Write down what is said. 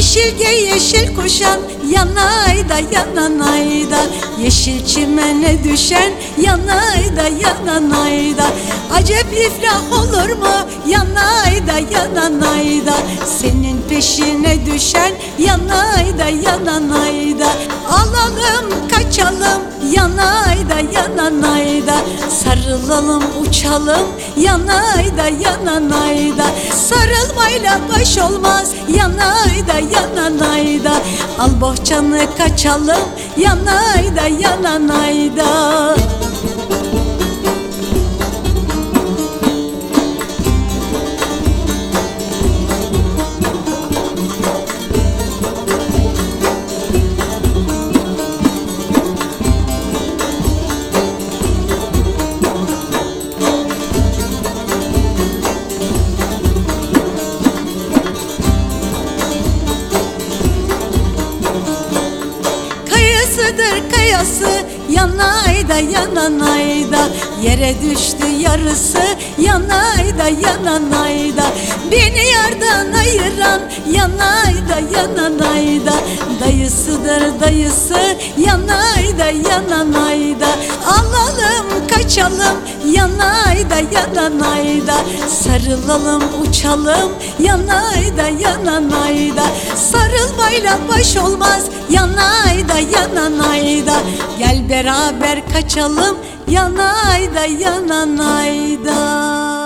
Yeşilge yeşil kuşan yanayda yananayda Yeşil çimene düşen yanayda yananayda Acep iflah olur mu? Yanayda yananayda Senin peşine düşen yanayda yananayda yananayda Sarılalım uçalım yanayda yananayda. Sarılmayla baş olmaz yanayda yananayda. Al bohçanı kaçalım yanayda yananayda Kayası yanayda yananayda Yere düştü yarısı yanayda yananayda Beni yardan ayıran yanayda yananayda Dayısıdır dayısı yanayda yananayda Alalım kaçalım yanayda yananayda Sarılalım uçalım yanayda yananayda Sarılmayla baş olmaz yanayda yananayda Gel beraber kaçalım yanayda yananayda